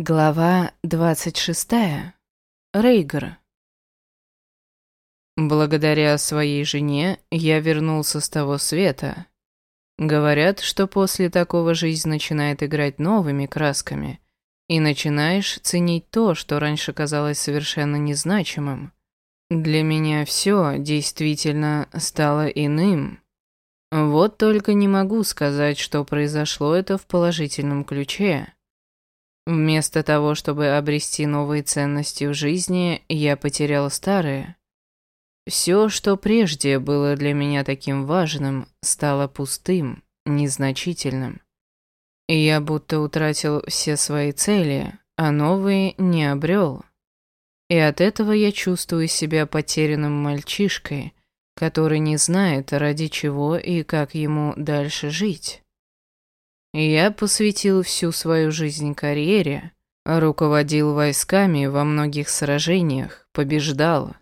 Глава 26. Рейгар. Благодаря своей жене я вернулся с того света. Говорят, что после такого жизнь начинает играть новыми красками, и начинаешь ценить то, что раньше казалось совершенно незначимым. Для меня все действительно стало иным. Вот только не могу сказать, что произошло это в положительном ключе. Вместо того, чтобы обрести новые ценности в жизни, я потерял старые. Все, что прежде было для меня таким важным, стало пустым, незначительным. Я будто утратил все свои цели, а новые не обрел. И от этого я чувствую себя потерянным мальчишкой, который не знает, ради чего и как ему дальше жить. Я посвятил всю свою жизнь карьере, руководил войсками во многих сражениях, побеждал.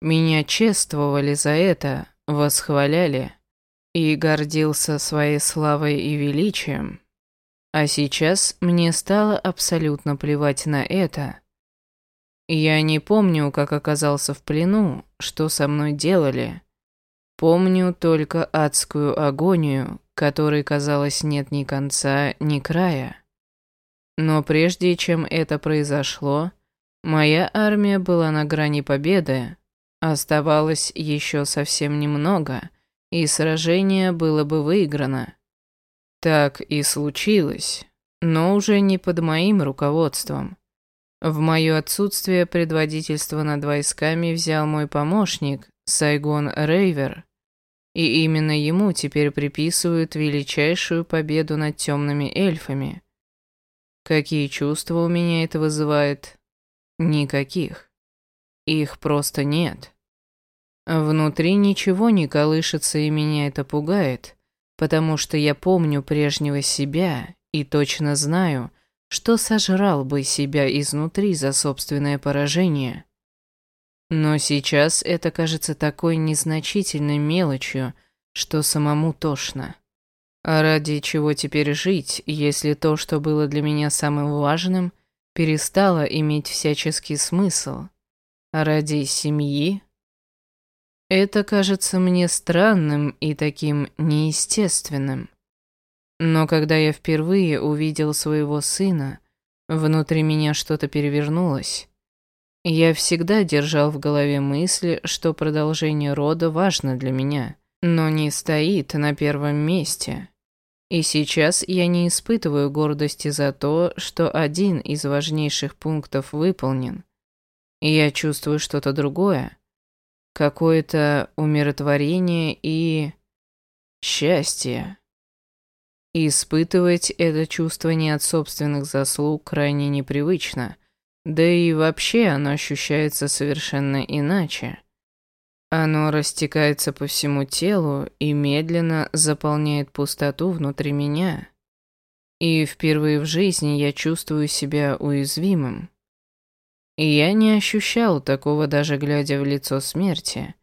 Меня чествовали за это, восхваляли и гордился своей славой и величием. А сейчас мне стало абсолютно плевать на это. Я не помню, как оказался в плену, что со мной делали. Помню только адскую агонию, которой, казалось, нет ни конца, ни края. Но прежде чем это произошло, моя армия была на грани победы, оставалось еще совсем немного, и сражение было бы выиграно. Так и случилось, но уже не под моим руководством. В мое отсутствие предводительство над войсками взял мой помощник Сайгон Рейвер, и именно ему теперь приписывают величайшую победу над темными эльфами. Какие чувства у меня это вызывает? Никаких. Их просто нет. Внутри ничего не колышется, и меня это пугает, потому что я помню прежнего себя и точно знаю, что сожрал бы себя изнутри за собственное поражение. Но сейчас это кажется такой незначительной мелочью, что самому тошно. А ради чего теперь жить, если то, что было для меня самым важным, перестало иметь всяческий смысл? А ради семьи? Это кажется мне странным и таким неестественным. Но когда я впервые увидел своего сына, внутри меня что-то перевернулось. Я всегда держал в голове мысли, что продолжение рода важно для меня, но не стоит на первом месте. И сейчас я не испытываю гордости за то, что один из важнейших пунктов выполнен. Я чувствую что-то другое. Какое-то умиротворение и... счастье. испытывать это чувство не от собственных заслуг крайне непривычно – да и вообще оно ощущается совершенно иначе. Оно растекается по всему телу и медленно заполняет пустоту внутри меня. И впервые в жизни я чувствую себя уязвимым. И я не ощущал такого даже глядя в лицо смерти.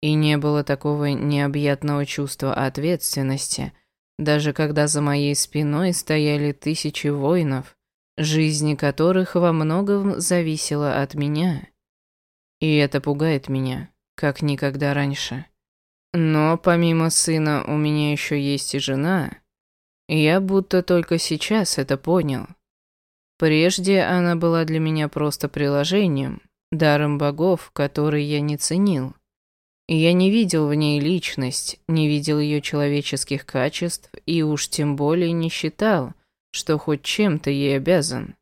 И не было такого необъятного чувства ответственности, даже когда за моей спиной стояли тысячи воинов, жизни которых во многом зависела от меня. И это пугает меня, как никогда раньше. Но помимо сына у меня еще есть и жена. Я будто только сейчас это понял. Прежде она была для меня просто приложением, даром богов, который я не ценил. Я не видел в ней личность, не видел ее человеческих качеств и уж тем более не считал, что хоть чем-то ей обязан.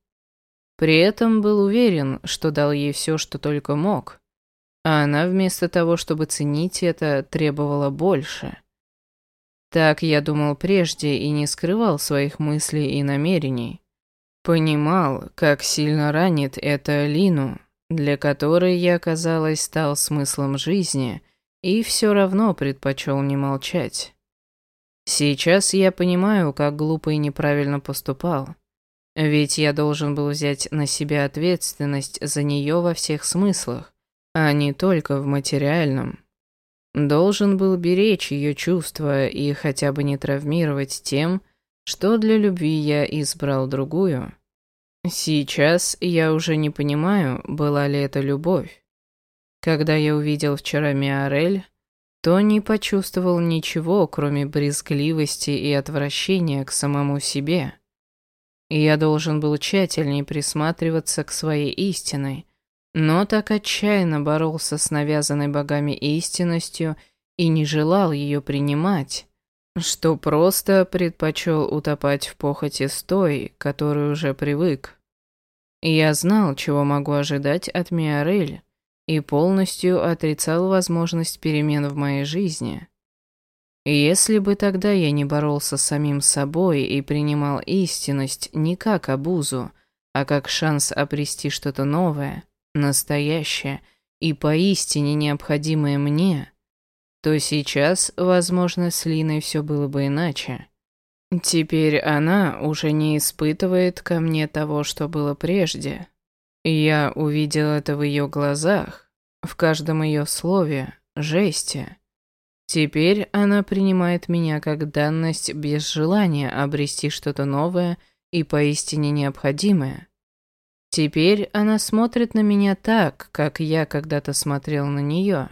При этом был уверен, что дал ей все, что только мог, а она вместо того, чтобы ценить это, требовала больше. Так я думал прежде и не скрывал своих мыслей и намерений. Понимал, как сильно ранит это Лину, для которой я, казалось, стал смыслом жизни, и все равно предпочел не молчать. Сейчас я понимаю, как глупо и неправильно поступал. Ведь я должен был взять на себя ответственность за нее во всех смыслах, а не только в материальном. Должен был беречь ее чувства и хотя бы не травмировать тем, что для любви я избрал другую. Сейчас я уже не понимаю, была ли это любовь. Когда я увидел вчера Миорель, то не почувствовал ничего, кроме брезгливости и отвращения к самому себе. Я должен был тщательнее присматриваться к своей истиной, но так отчаянно боролся с навязанной богами истинностью и не желал ее принимать, что просто предпочел утопать в похоти с той, которой уже привык. Я знал, чего могу ожидать от Миорель, и полностью отрицал возможность перемен в моей жизни. Если бы тогда я не боролся с самим собой и принимал истинность не как обузу, а как шанс обрести что-то новое, настоящее и поистине необходимое мне, то сейчас, возможно, с Линой все было бы иначе. Теперь она уже не испытывает ко мне того, что было прежде. Я увидел это в ее глазах, в каждом ее слове, жесте. Теперь она принимает меня как данность без желания обрести что-то новое и поистине необходимое. Теперь она смотрит на меня так, как я когда-то смотрел на нее.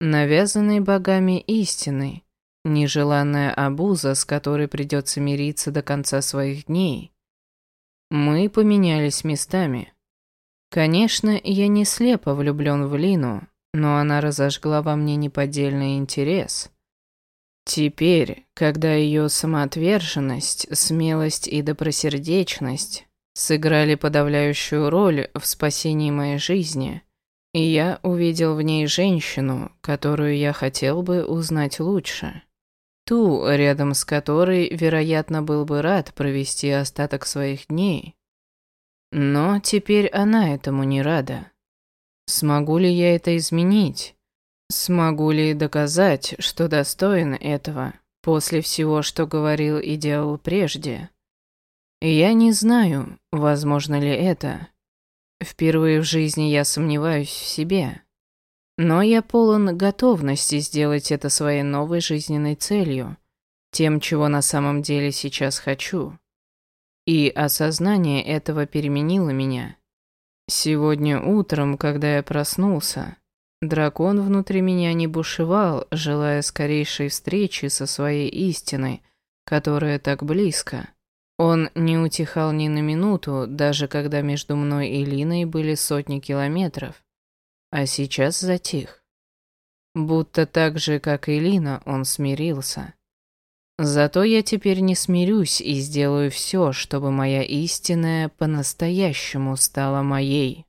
Навязанной богами истины, нежеланная обуза, с которой придется мириться до конца своих дней. Мы поменялись местами. Конечно, я не слепо влюблен в Лину, но она разожгла во мне неподдельный интерес. Теперь, когда ее самоотверженность, смелость и добросердечность сыграли подавляющую роль в спасении моей жизни, и я увидел в ней женщину, которую я хотел бы узнать лучше. Ту, рядом с которой, вероятно, был бы рад провести остаток своих дней. Но теперь она этому не рада. Смогу ли я это изменить? Смогу ли доказать, что достоин этого, после всего, что говорил и делал прежде? Я не знаю, возможно ли это. Впервые в жизни я сомневаюсь в себе. Но я полон готовности сделать это своей новой жизненной целью, тем, чего на самом деле сейчас хочу. И осознание этого переменило меня. Сегодня утром, когда я проснулся, дракон внутри меня не бушевал, желая скорейшей встречи со своей истиной, которая так близко. Он не утихал ни на минуту, даже когда между мной и Линой были сотни километров. А сейчас затих. Будто так же, как и Лина, он смирился. Зато я теперь не смирюсь и сделаю все, чтобы моя истинная по-настоящему стала моей.